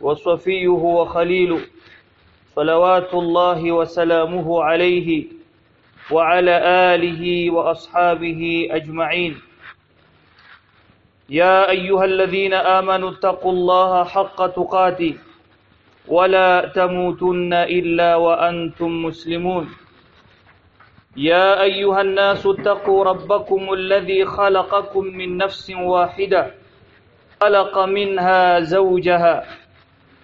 وصفيه وخليله صلوات الله وسلامه عليه وعلى آله وأصحابه أجمعين. يا أيها الذين آمنوا اتقوا الله حق تقاته ولا تموتن إلا وأنتم مسلمون. يا أيها الناس اتقوا ربكم الذي خلقكم من نفس واحدة خلق منها زوجها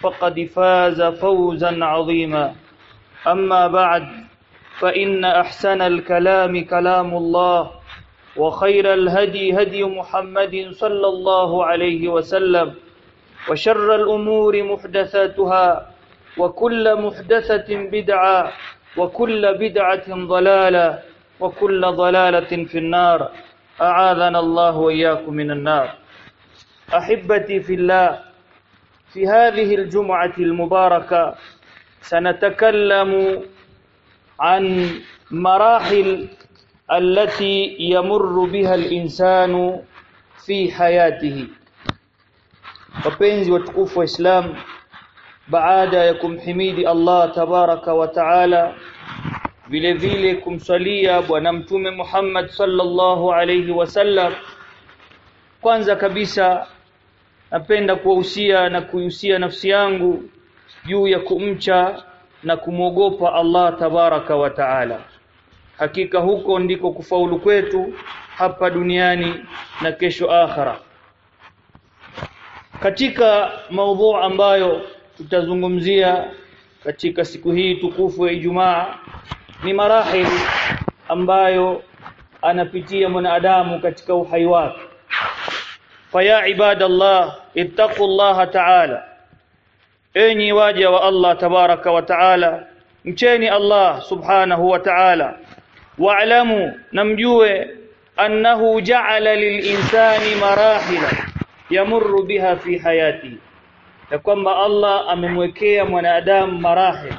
فقد فاز فوزا عظيما. أما بعد فإن أحسن الكلام كلام الله وخير الهدي هدي محمد صلى الله عليه وسلم وشر الأمور محدثاتها وكل محدثة بدعة وكل بدعة ضلالة وكل ضلالة في النار. أعاذنا الله وإياكم من النار. أحبتي في الله في هذه الجمعة المباركة سنتكلم عن مراحل التي يمر بها الإنسان في حياته wapenzi watukufu wa Islam baada ya kumhimidi Allah tabaraka wa taala vile vile kumswalia bwana mtume Muhammad sallallahu alayhi wasallam kwanza kabisa napenda kuwahusia na kuihusia nafsi yangu juu ya kumcha na kumwogopa Allah tabaraka wa taala. Hakika huko ndiko kufaulu kwetu hapa duniani na kesho akhera. Katika maudhu ambayo tutazungumzia katika siku hii tukufu ya Ijumaa ni marahili ambayo anapitia mwanadamu katika uhai wake faya ibadallah الله ta'ala enyi waja wa Allah tabaraka wa ta'ala mcheni Allah subhanahu wa ta'ala. Wa'lamu namjue annahu ja'ala lilinsani marahila yamurru biha fi hayati. Ya kwamba Allah amemwekea mwanadamu marahil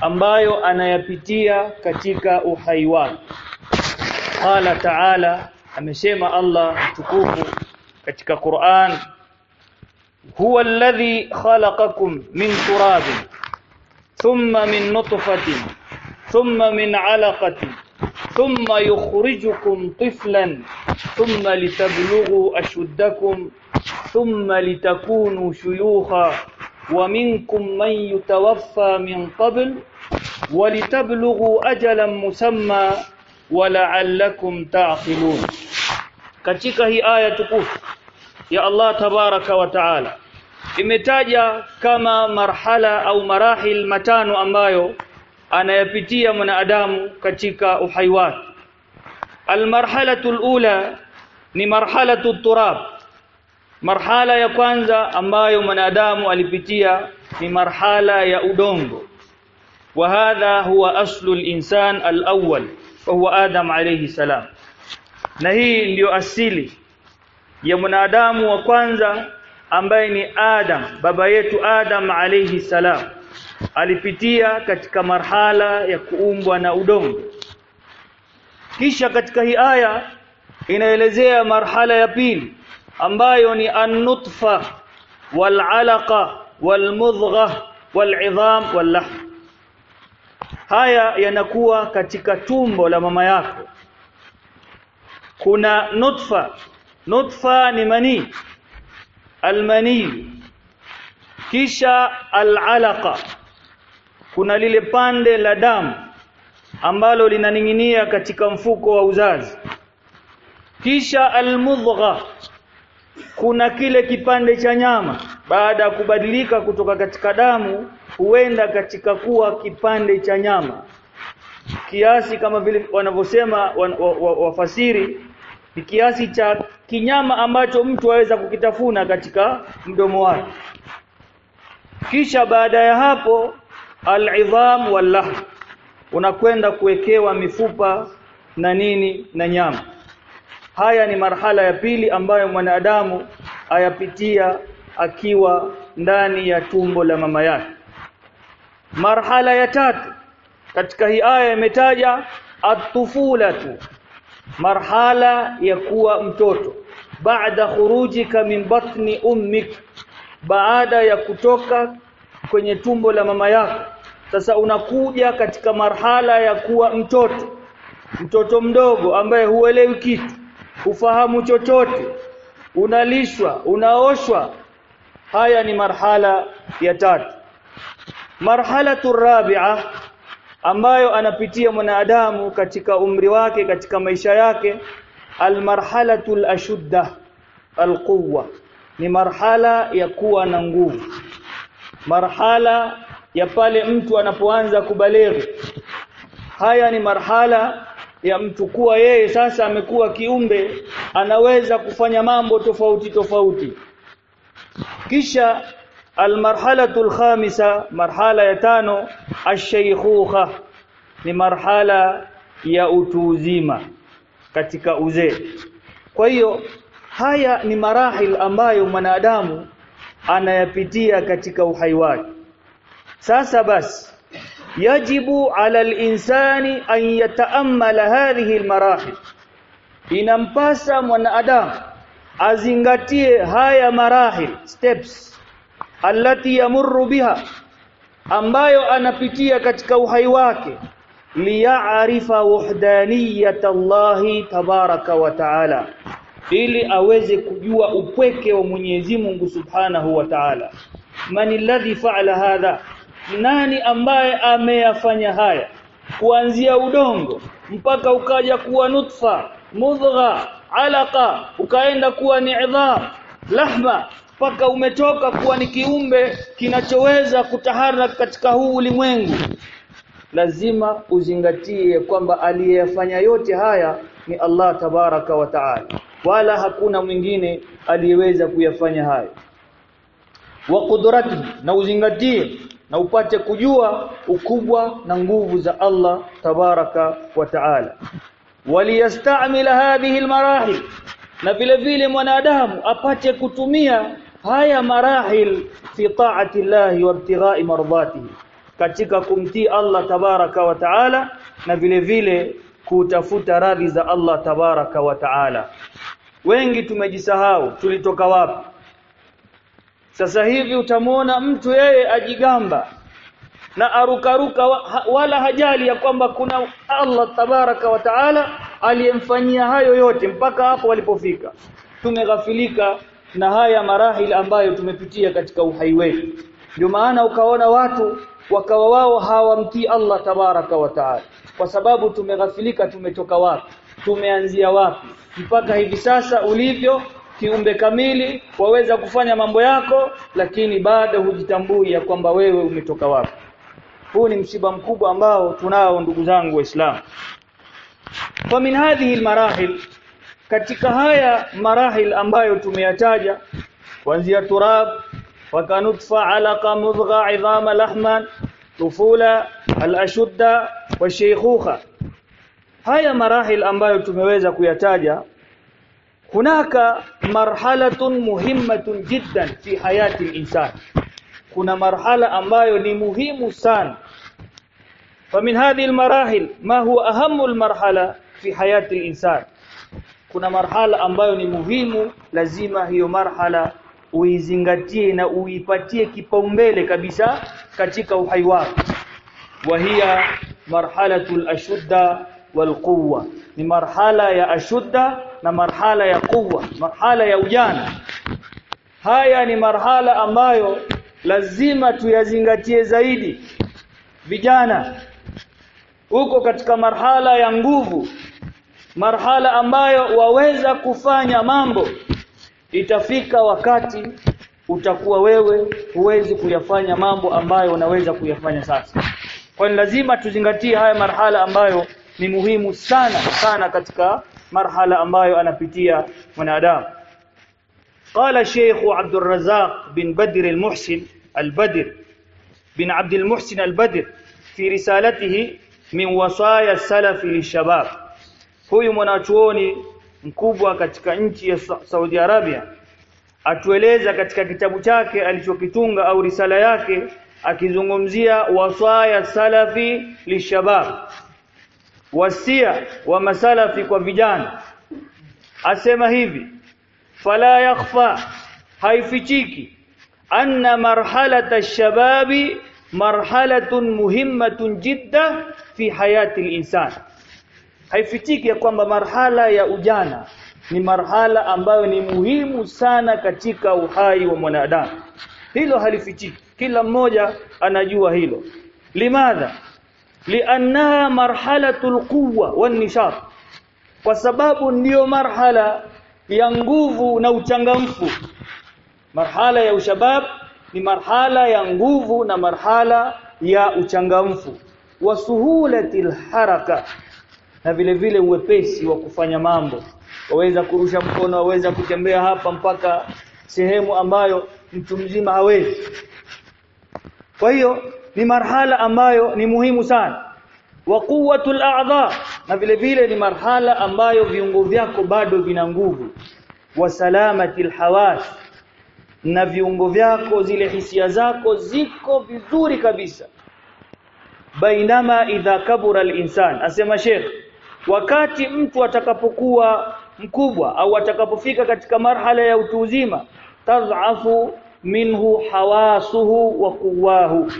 ambayo anayapitia katika uhai wake. Qala ta'ala amesema Allah mtukufu katika Qur'an huwa alladhi khalaqakum min turabin thumma min nutfatin thumma min 'alaqatin thumma yukhrijukum tiflan thumma litablughu ashuddakum thumma litakunu shuyukha wa minkum man yutawaffa min qabl ولتبلغوا أجلا مسمى ولعلكم تعقلون katika hii aya tukufu ya Allah tabaraka wa taala. Imetaja kama marhala au marahil matano ambayo anayapitia mwanadamu katika uhai wake. Almarhalatu alula ni marhalatu turab. Marhala ya kwanza ambayo mwanadamu alipitia ni marhala ya udongo. Wa hadha huwa aslu al-insan al-awwal wa huwa adam alayhi salam. Na hii ndiyo asili ya mwanadamu wa kwanza ambaye ni Adam baba yetu Adam alayhi salam. Alipitia katika marhala ya kuumbwa na udongo. Kisha katika hii aya inaelezea marhala ya pili ambayo ni an-nutfa wal-alaqa wal-mudgha wal-idham wal-lahm. Haya yanakuwa katika tumbo la mama yako. Kuna nutfa nutfa ni mani? Almani. Kisha al-alaqa. Kuna lile pande la damu ambalo linaning'inia katika mfuko wa uzazi. Kisha al-mudgha. Kuna kile kipande cha nyama. Baada ya kubadilika kutoka katika damu huenda katika kuwa kipande cha nyama. Kiasi kama vile wanavyosema wafasiri wa, wa, wa ni kiasi cha kinyama ambacho mtu aweza kukitafuna katika mdomo wake. Kisha baada ya hapo al-idham unakwenda kuwekewa mifupa na nini na nyama. Haya ni marhala ya pili ambayo mwanadamu ayapitia akiwa ndani ya tumbo la mama yake. Marhala ya tatu katika hii aya imetaja at-tufulatu marhala ya kuwa mtoto. Baada khurujika min batni ummik. Baada ya kutoka kwenye tumbo la mama yako. Sasa unakuja katika marhala ya kuwa mtoto. Mtoto mdogo ambaye huelewi kitu. Hufahamu chochote. Unalishwa unaoshwa. Haya ni marhala ya tatu. Marhala rabi'a ambayo anapitia mwanadamu katika umri wake katika maisha yake almarhalatu alashudda alquwa ni marhala ya kuwa na nguvu. Marhala ya pale mtu anapoanza kubaleghi haya ni marhala ya mtu kuwa yeye sasa amekuwa kiumbe anaweza kufanya mambo tofauti tofauti. Kisha almarhalatu alkhamisa marhala ya tano ni marhala ya utu uzima katika uzee. Kwa hiyo haya ni marahil ambayo mwanadamu anayapitia katika uhai wake. Sasa basi yajibu ala al-insani an yataammala hadhihi al-marahil. Inampasa mwanadamu azingatie haya marahil steps allati yamurru biha ambayo anapitia katika uhai wake liya'rifa wahdaniyata Allahi tabaraka wa ta'ala ili aweze kujua upweke wa Mwenyezi Mungu Subhanahu wa Ta'ala. Man alladhi fa'ala hadha? Nani ambaye ameyafanya haya? Kuanzia udongo mpaka ukaja kuwa nutfa mudgha alaqa ukaenda kuwa ni idham lahma mpaka umetoka kuwa ni kiumbe kinachoweza kutaharaka katika huu ulimwengu. Lazima uzingatie kwamba aliyefanya yote haya ni Allah tabaraka wa taala wala hakuna mwingine aliyeweza kuyafanya hayo. Wa qudrati na uzingatie na upate kujua ukubwa na nguvu za Allah tabaraka wa taala. Waliyastamila hadhihi almarahil na vile vile mwanadamu apate kutumia haya marahil fi ta'ati llahi wa ibtighai mardatihi. Katika kumtii Allah tabaraka wa taala na vile vile kutafuta radhi za Allah tabaraka wa taala. Wengi tumejisahau tulitoka wapi? Sasa hivi utamwona mtu yeye ajigamba na arukaruka wala hajali ya kwamba kuna Allah tabaraka wa taala aliyemfanyia hayo yote mpaka hapo walipofika. Tumeghafilika na haya marahil ambayo tumepitia katika uhai wetu. Ndio maana ukaona watu wakawa wao hawamtii Allah tabaraka wa taala. Kwa sababu tumeghafilika tumetoka wapi? Tumeanzia wapi? Mpaka hivi sasa ulivyo kiumbe kamili waweza kufanya mambo yako lakini bado hujitambui ya kwamba wewe umetoka wapi. Huu ni msiba mkubwa ambao tunao ndugu zangu waislamu. Fa min hadhihi almarahil katika haya marahil ambayo tumeyataja kuanzia turab wakanutfa alaqa mudgha idhama lahman tufula alashudda washaykhuha haya marahil ambayo tumeweza kuyataja hunaka marhalatun muhimmatun jiddan fi hayati al-insan kuna marhala ambayo ni muhimu sana فمن هذه المراحل ما هو أهم المرحلة في حياة الإنسان kuna marhala ambayo ni muhimu lazima hiyo marhala uizingatie na uipatie kipaumbele kabisa katika uhai wako. Wa hiya marhalatul ashudda wal quwwa. Ni marhala ya ashudda na marhala ya quwwa marhala ya ujana. Haya ni marhala ambayo lazima tuyazingatie zaidi. Vijana uko katika marhala ya nguvu marhala ambayo waweza kufanya mambo itafika wakati utakuwa wewe huwezi kuyafanya mambo ambayo unaweza kuyafanya sasa kwa lazima tuzingatie haya marhala ambayo ni muhimu sana sana katika marhala ambayo anapitia mwanadamu قال الشيخ عبد الرزاق بن بدر المحسن البدر بن عبد المحسن البدر في رسالته من وصايا السلف للشباب huyu mwanachuoni mkubwa katika nchi ya Saudi Arabia atueleza katika kitabu chake alichokitunga au risala yake akizungumzia wasaya salafi lishabab wasia wa masalafi kwa vijana. Asema hivi fala yakhfa haifichiki anna marhalata ash-shababi marhalatun muhimmatun jidda fi hayati al-insan haifichiki ya kwamba marhala ya ujana ni marhala ambayo ni muhimu sana katika uhai wa mwanadamu. Hilo halifitiki kila mmoja anajua hilo. Limadha? Liannaha marhalatul quwwa wan nishat kwa sababu ndiyo marhala ya nguvu na uchangamfu. Marhala ya ushabab ni marhala ya nguvu na marhala ya uchangamfu. Wa suhulatil haraka na vile vile uwepesi wa kufanya mambo. Waweza kurusha mkono waweza kutembea hapa mpaka sehemu ambayo mtu mzima hawezi. Kwa hiyo ni marhala ambayo ni muhimu sana. Wa quwwatul a'dha na vile vile ni marhala ambayo viungo vyako bado vina nguvu. Wa salamatil hawas na viungo vyako zile hisia zako ziko vizuri kabisa. Bainama idha kabura al-insan asema Sheikh wakati mtu atakapokuwa mkubwa au atakapofika katika marhala ya utu uzima tadhafu minhu hawasuhu wa quwahu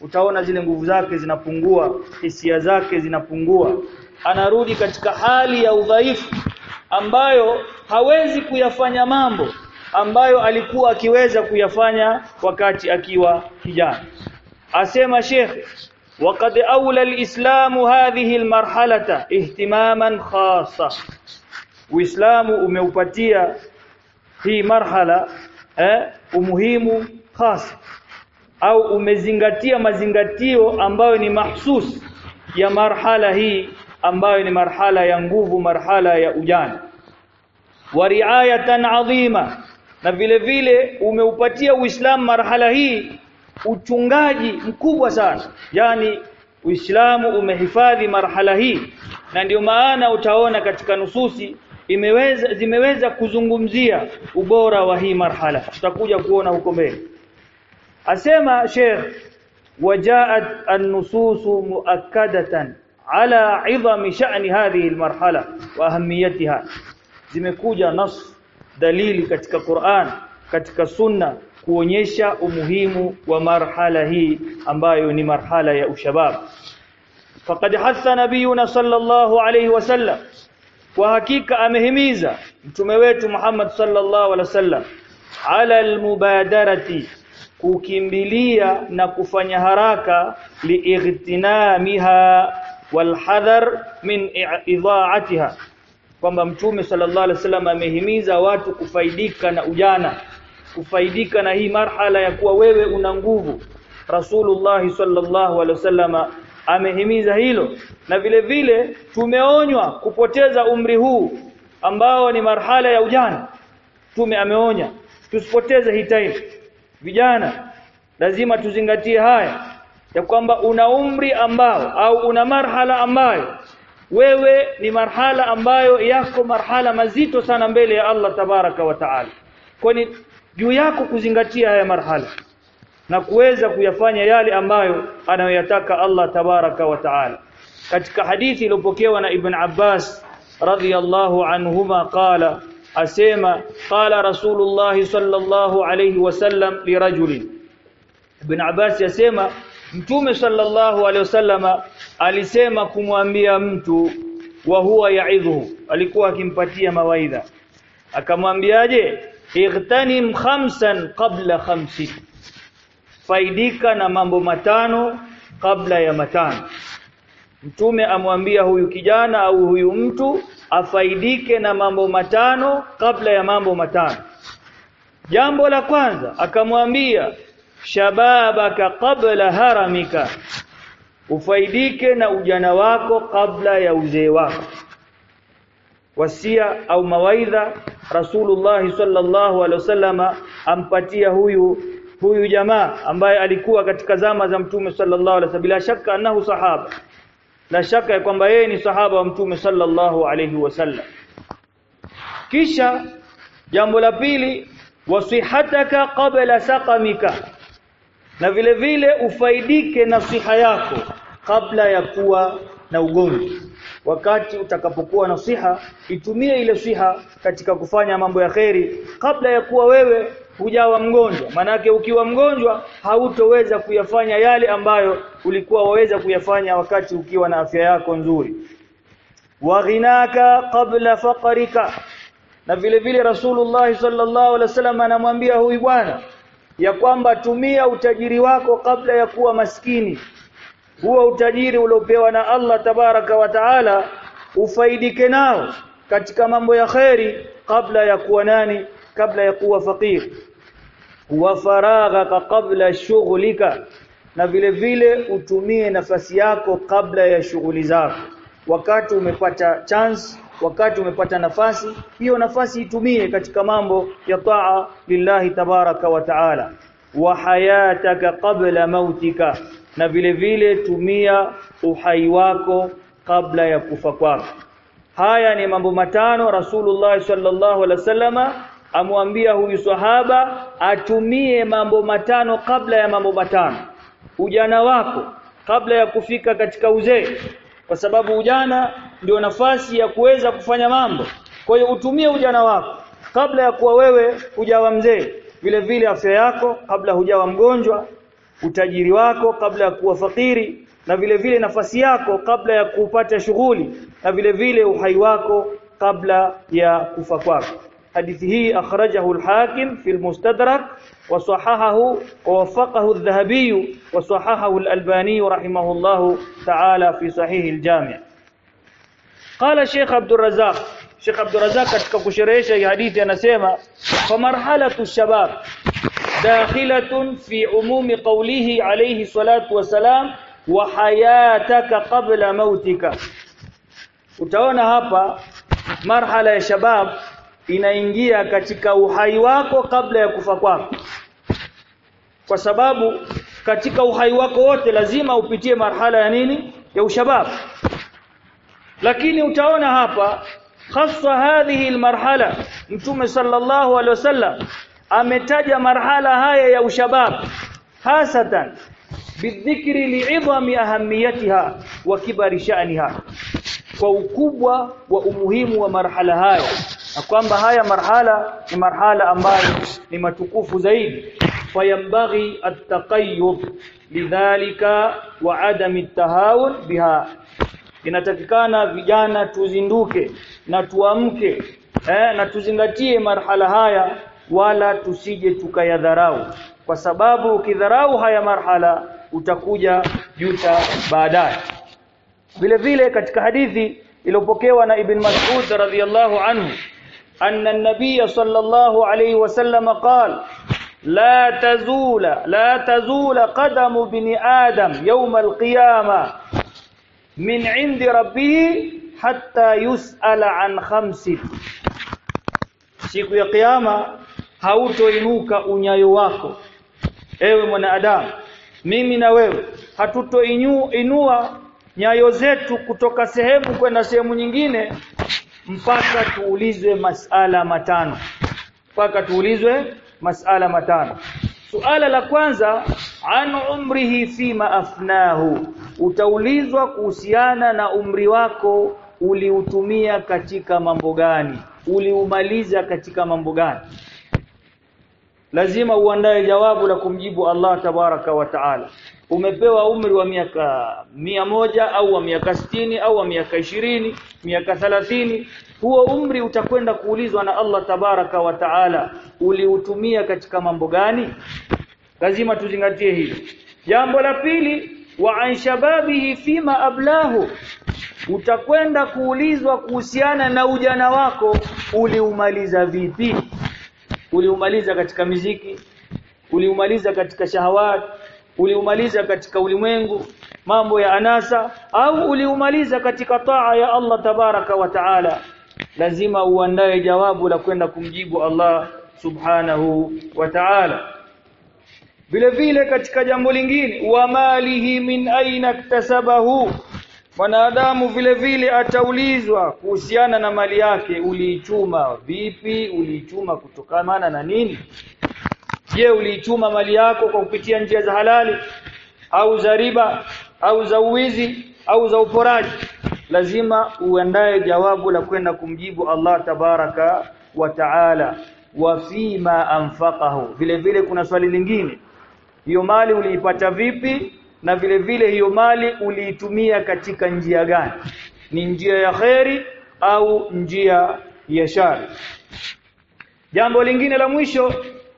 utaona zile nguvu zake zinapungua hisia zake zinapungua. Anarudi katika hali ya udhaifu ambayo hawezi kuyafanya mambo ambayo alikuwa akiweza kuyafanya wakati akiwa kijana. Asema Sheikh وقد أولى الإسلام هذه المرحلة اهتماما خاصا Uislamu umeupatia hii marhala eh, umuhimu khas au umezingatia mazingatio ambayo ni mahsus ya marhala hii ambayo ni marhala ya nguvu marhala ya ujana wa riayatan adhima na vile vile umeupatia Uislamu marhala hii uchungaji mkubwa sana. Yani Uislamu umehifadhi marhala hii na ndio maana utaona katika nususi imeweza zimeweza kuzungumzia ubora wa hii marhala. Tutakuja kuona huko mbele. Asema Sheikh wajaat an-nusus muakkadatan ala 'idhami sha'ni hadhihi al-marhala wa ahamiyatiha zimekuja nas dalili katika Qur'an katika sunna kuonyesha umuhimu wa marhala hii ambayo ni marhala ya ushabab. Faqad hatha nabiyuna sallallahu alayhi wasallam kwa hakika amehimiza mtume wetu Muhammad sallallahu alaihi wasallam ala almubadarati kukimbilia na kufanya haraka liightinamiha walhadhar min idhaatiha kwamba mtume sallallahu alaihi wasallam amehimiza watu kufaidika na ujana kufaidika na hii marhala ya kuwa wewe una nguvu. Rasulullah sallallahu alaihi wasallama amehimiza hilo. Na vile vile tumeonywa kupoteza umri huu ambao ni marhala ya ujana. Tume ameonya tusipoteze hii time. Vijana lazima tuzingatie haya ya kwamba una umri ambao au una marhala ambayo wewe ni marhala ambayo yako marhala mazito sana mbele ya Allah tabaraka wa taala. Kwani juu yako kuzingatia haya marhala na kuweza kuyafanya yale ambayo anayoyataka Allah tabaraka wa taala. Katika hadithi iliyopokewa na Ibn Abbas radhiyallahu anhuma qala asema qala rasulullah sallallahu alayhi wasallam lirajulin Ibn Abbas yasema mtume sallallahu alayhi wasallama alisema kumwambia mtu wa huwa yaidhu alikuwa akimpatia mawaidha. Akamwambiaje igtanim khamsan qabla khamsin faidika na mambo matano kabla ya matano. Mtume amwambia huyu kijana au huyu mtu afaidike na mambo matano kabla ya mambo matano. Jambo la kwanza akamwambia shababaka qabla haramika. Ufaidike na ujana wako kabla ya uzee wako. Wasia au mawaidha Rasulullah sallallahu alaihi wasallama ampatia huyu huyu jamaa ambaye alikuwa katika zama za mtume sallallahu alaihi wasallam. Bila shaka annahu sahaba. La shaka kwamba yeye ni sahaba wa mtume sallallahu alaihi wasallam. Kisha jambo la pili wasihataka qabla saqamika. Na vile vile ufaidike nasiha yako kabla ya kuwa na ugonjwa wakati utakapokuwa na siha itumie ile siha katika kufanya mambo ya kheri. Kabla ya kuwa wewe hujawa mgonjwa manake ukiwa mgonjwa hautoweza kuyafanya yale ambayo ulikuwa waweza kuyafanya wakati ukiwa na afya yako nzuri. Wa ghinaka qabla faqrika. Na vile vile Rasulullah sallallahu alaihi wasallam anamwambia huyu bwana ya kwamba tumia utajiri wako kabla ya kuwa maskini huo utajiri uliopewa na Allah tabaraka wa taala ufaidike nao katika mambo ya kheri kabla ya kuwa nani? Kabla ya kuwa fakir wa faragha kabla shughulika. Na vile vile utumie nafasi yako kabla ya shughuli zako. Wakati umepata chance wakati umepata nafasi hiyo nafasi itumie katika mambo ya taa lillahi tabaraka wa taala. Wa hayataka qabla mautika na vile vile tumia uhai wako kabla ya kufa kwako. Haya ni mambo matano Rasulullah sallallahu alaihi wasallama amwambia huyu sahaba atumie mambo matano kabla ya mambo matano. Ujana wako kabla ya kufika katika uzee. Kwa sababu ujana ndio nafasi ya kuweza kufanya mambo. Kwa hiyo utumie ujana wako kabla ya kuwa wewe hujawa mzee. Vile vile afya yako kabla hujawa mgonjwa utajiri wako kabla ya kuwa fakiri na vile vile nafasi yako kabla ya kupata shughuli na vile vile uhai wako kabla ya kufa kwako hadithi hii akhrajahu al-Hakim fi al-Mustadrak wa sahahahu wa wafaqahu adh-Dhahabi wa sahahahu al-Albani rahimahullah ta'ala fi sahih al-Jami' qala Sheikh Abdul Razzaq Sheikh Abdul Razzaq katika kusherehesha hadithi anasema fa marhalatu shabab dakhilatun fi umumi qawlihi alayhi salatu wasalam wa hayataka qabla mautika. Utaona hapa marhala ya shabab inaingia katika uhai wako kabla ya kufa kwako. Kwa sababu katika uhai wako wote lazima upitie marhala ya nini? Ya ushabab. Lakini utaona hapa hasa hadhihi almarhala mtume sallallahu alaihi wasallam ametaja marhala haya ya ushabab hasatan bidhikri li'idhami ahamiyatiha wa kibari sha'niha. Kwa ukubwa wa umuhimu wa marhala haya na kwamba haya marhala ni marhala ambayo ni matukufu zaidi. Fayambaghi at-taqayyub lidhalika wa adami at-tahawun biha. Inatakikana vijana tuzinduke na tuamke eh, na tuzingatie marhala haya wala tusije tukayadharau. Kwa sababu ukidharau haya marhala utakuja juta baadaye. Vile vile katika hadithi iliyopokewa na Ibn Mas'ud radhiyallahu anhu anna an-nabiy sallallahu alayhi wasallam qala la tazula la tazula qadamu bini adam yawm al-qiyamah min 'indi rabbih hatta yus'ala an khamsin. Siku ya kiyama hautoinuka unyayo wako. Ewe mwanadamu mimi na wewe hatutoinua nyayo zetu kutoka sehemu kwenda sehemu nyingine mpaka tuulizwe masala matano. Mpaka tuulizwe masala matano. Suala la kwanza an umrihi fima afnahu. Utaulizwa kuhusiana na umri wako uliutumia katika mambo gani? Uliumaliza katika mambo gani lazima uandae jawabu la kumjibu Allah tabaraka wa taala. Umepewa umri wa miaka mia moja au wa miaka sitini au wa miaka ishirini miaka thalathini. Huo umri utakwenda kuulizwa na Allah tabaraka wa taala. Uliutumia katika mambo gani? Lazima tuzingatie hili. Jambo la pili wa an shababihi fima ablahu. Utakwenda kuulizwa kuhusiana na ujana wako. Uliumaliza vipi uliumaliza katika miziki uliumaliza katika shahawat uliumaliza katika ulimwengu mambo ya anasa au uliumaliza katika taa ya Allah tabaraka wa taala. Lazima uandae jawabu la kwenda kumjibu Allah subhanahu wa ta'ala. Vile vile katika jambo lingine wa malihi min aina iktasabahu mwanadamu vile vile ataulizwa kuhusiana na mali yake uliichuma vipi? Uliichuma kutokana na nini? Je uliichuma mali yako kwa kupitia njia za halali? Au za riba? Au za uwizi? Au za uporaji? Lazima uandae jawabu la kwenda kumjibu Allah tabaraka wa taala. Wa fima anfaqahu. Vile vile kuna swali lingine. Hiyo mali uliipata vipi na vile vile hiyo mali uliitumia katika njia gani? Ni njia ya kheri au njia ya shari? Jambo lingine la mwisho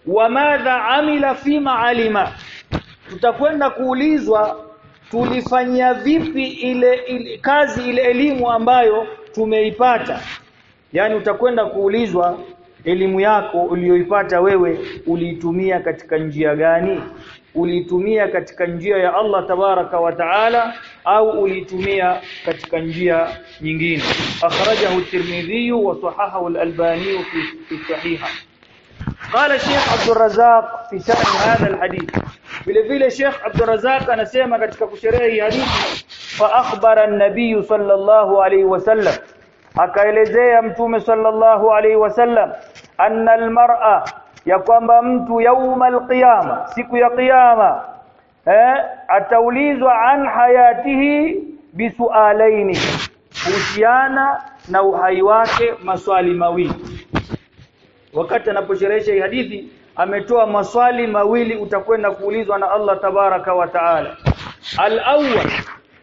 wa madha amila fima alima tutakwenda kuulizwa tulifanyia vipi ile, ile kazi ile elimu ambayo tumeipata? Yani utakwenda kuulizwa elimu yako uliyoipata wewe uliitumia katika njia gani uliitumia katika njia ya Allah tabaraka wa taala au uliitumia katika njia nyingine akhrajahu at-Tirmidhi wa sahahahu al-Albani fi fi sahiha قال الشيخ عبد الرزاق في شرح هذا الحديث vile vile Sheikh Abdul Razak anasema katika kusherehea hii hadithi fa akhbara an-nabiy sallallahu alayhi wasallam akaelezea mtume sallallahu alayhi wasallam anna al-mar'a ya kwamba mtu yauma alqiyama siku ya kiyama eh ataulizwa an hayatihi bisualaini kuhusiana na uhai wake maswali mawili. Wakati anaposherehesha hii hadithi ametoa maswali mawili utakwenda kuulizwa na Allah tabaraka wa taala. Al-awwal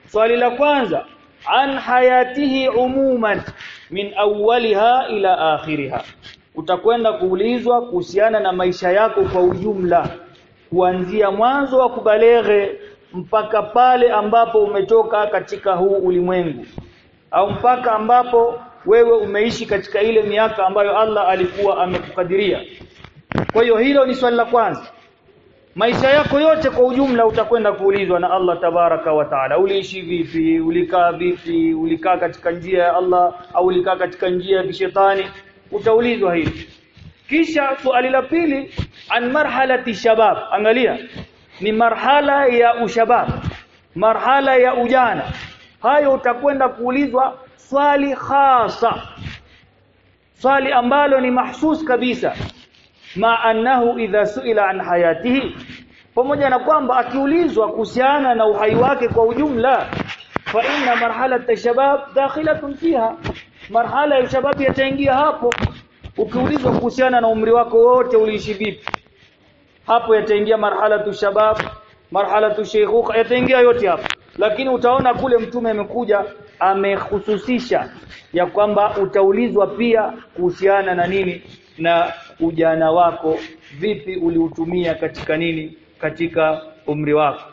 swali la kwanza an hayatihi umuman min awwaliha ila akhiriha utakwenda kuulizwa kuhusiana na maisha yako kwa ujumla kuanzia mwanzo wa kubaleghe mpaka pale ambapo umetoka katika huu ulimwengu au mpaka ambapo wewe umeishi katika ile miaka ambayo Allah alikuwa amekukadiria. Kwa hiyo hilo ni swali la kwanza. Maisha yako yote kwa ujumla utakwenda kuulizwa na Allah tabaraka wa taala. Uliishi vipi? Ulikaa vipi? Ulikaa katika njia ya Allah au ulikaa katika njia ya kishetani utaulizwa hili. Kisha swali la pili an marhalati shabab. Angalia ni marhala ya ushabab marhala ya ujana. Hayo utakwenda kuulizwa swali khasa swali ambalo ni mahsus kabisa. Ma annahu idha suila an hayatihi pamoja na kwamba akiulizwa kuhusiana na uhai wake kwa ujumla fa inna marhalat shabab dakhilatun fiha marhala ya shababu yataingia hapo. Ukiulizwa kuhusiana na umri wako wote uliishi vipi hapo yataingia marhala tu shabab marhala tu sheikhuka yataingia yote hapo. Lakini utaona kule mtume amekuja amehususisha ya kwamba utaulizwa pia kuhusiana na nini na ujana wako vipi uliutumia katika nini katika umri wako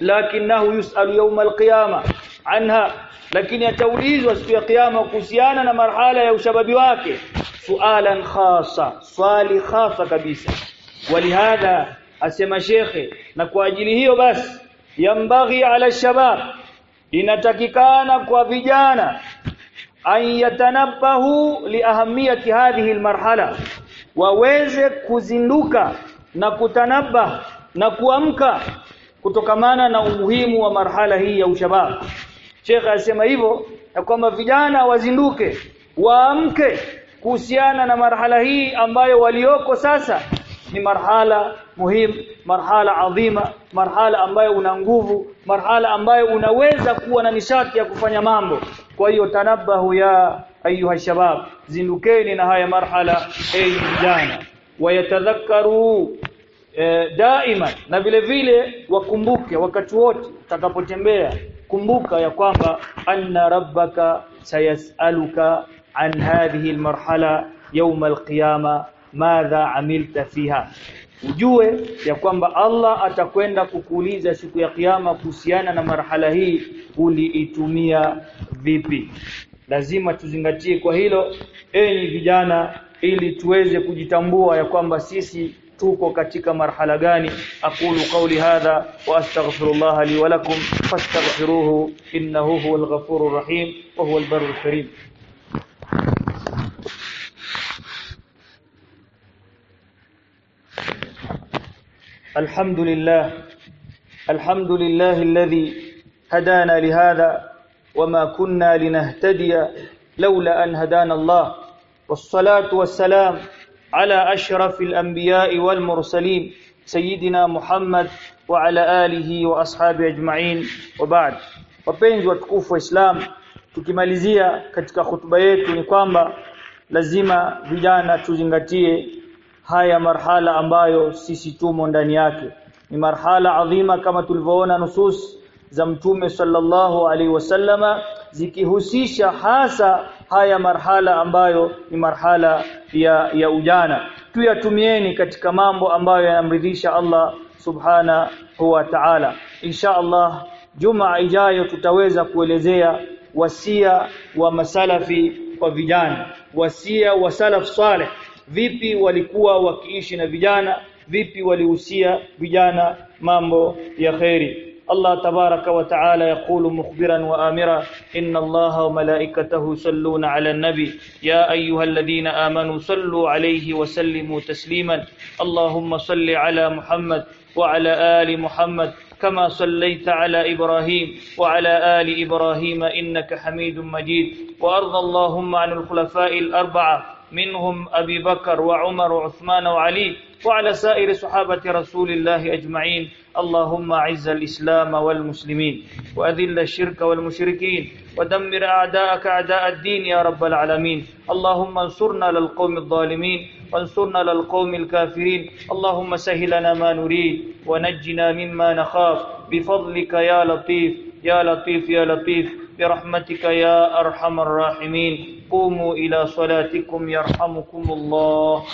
lakinahu yusalu yawm alqiyama anha lakini ataulizwa siku ya kiyama kuhusiana na marhala ya ushababi wake. Sualan khasa swali khasa kabisa. Walihadha asema shekhe na kwa ajili hiyo basi yambaghi ala shabab inatakikana kwa vijana an yatanabahu liahamiyati hadhihi almarhala waweze kuzinduka na kutanabah na kuamka kutokamana na umuhimu wa marhala hii ya ushabab. Sheikh asema hivyo na kwamba vijana wazinduke waamke kuhusiana na marhala hii ambayo walioko sasa ni marhala muhimu marhala adhima marhala ambayo una nguvu marhala ambayo unaweza kuwa na nishati ya kufanya mambo. Kwa hiyo tanabahu ya ayuha shabab zindukeni na haya marhala enyi vijana. Wayatadhakaru e, daima na vile vile wakumbuke wakati wote utakapotembea kumbuka ya kwamba anna rabbaka sayasaluka an hadhihi almarhala yawm alqiyama madha amilta fiha. Ujue ya kwamba Allah atakwenda kukuuliza siku ya kiyama kuhusiana na marhala hii uliitumia vipi? Lazima tuzingatie kwa hilo enyi vijana ili tuweze kujitambua ya kwamba sisi tuko katika marhala gani aqulu qawli hadha wa astaghfirullah li wa lakum fastaghfiruhu innahu huwal ghafurur rahim wa huwal barrul karim الحمد لله الحمد لله الذي هدانا لهذا وما كنا لنهتدي لولا أن هدانا الله والصلاة والسلام على أشرف الأنبياء والمرسلين سيدنا محمد وعلى آله وأصحابه أجمعين وبعد wapenzi watukufu wa Islam tukimalizia katika hutuba yetu ni kwamba lazima vijana tuzingatie haya marhala ambayo sisi tumo ndani yake ni marhala adhima kama tulivyoona nusus za mtume sallallahu alaihi wasallama zikihusisha hasa haya marhala ambayo ni marhala ya, ya ujana. Tuyatumieni katika mambo ambayo yanamridhisha Allah subhanahu wa ta'ala. Insha Allah juma ijayo tutaweza kuelezea wasia wa masalafi kwa vijana. Wasia wa salaf saleh. Vipi walikuwa wakiishi na vijana? Vipi walihusia vijana mambo ya khairi الله تبارك وتعالى يقول مخبرا وآمرا إن الله وملائكته يصلون على النبي. يا أيها الذين آمنوا صلوا عليه وسلموا تسليما. اللهم صل على محمد وعلى آل محمد كما صليت على إبراهيم وعلى آل إبراهيم إنك حميد مجيد. وأرض اللهم عن الخلفاء الأربعة منهم أبي بكر وعمر وعثمان وعلي. وعلى سائر صحابة رسول الله أجمعين. اللهم أعز الإسلام والمسلمين وأذل الشرك والمشركين ودمر أعداءك أعداء الدين يا رب العالمين. اللهم انصرنا للقوم الظالمين وانصرنا للقوم الكافرين. اللهم سهل لنا ما نريد ونجنا مما نخاف. بفضلك يا لطيف يا لطيف يا لطيف. برحمتك يا أرحم الراحمين. قوموا إلى صلاتكم يرحمكم الله.